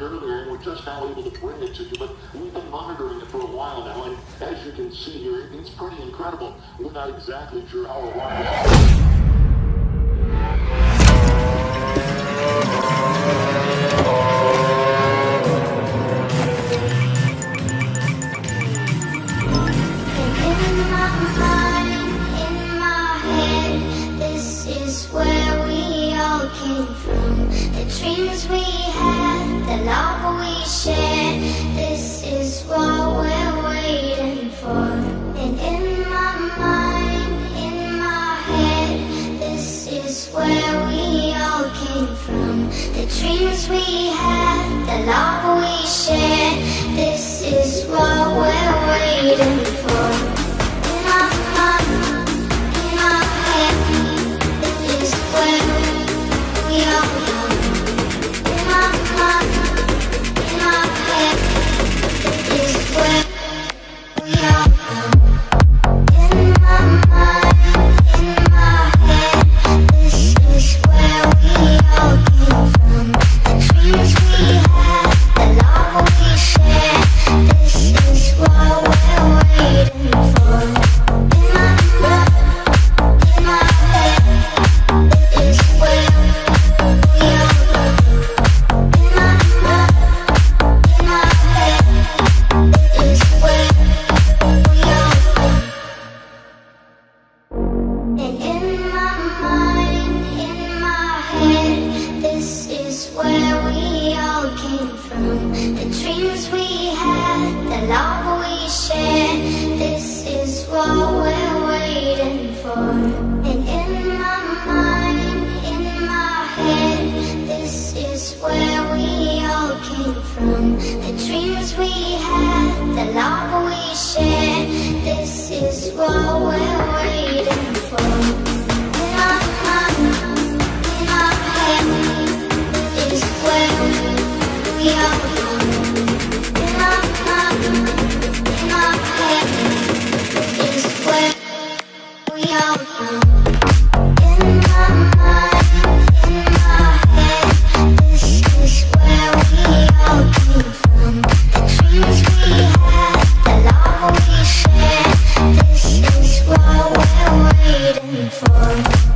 earlier, and we're just now able to bring it to you. But we've been monitoring it for a while now, and as you can see here, it's pretty incredible. We're not exactly sure how or why. In my mind, in my head, this is where we all came from. The dreams we love we shared, this is what we're waiting for. And in my mind, in my head, this is where we all came from. The dreams we had, the love we shared, this is what we're waiting for. The dreams we had, the love we shared, this is what we're waiting for. And in my mind, in my head, this is where we all came from. The dreams we had, the love we shared, this is what we're for.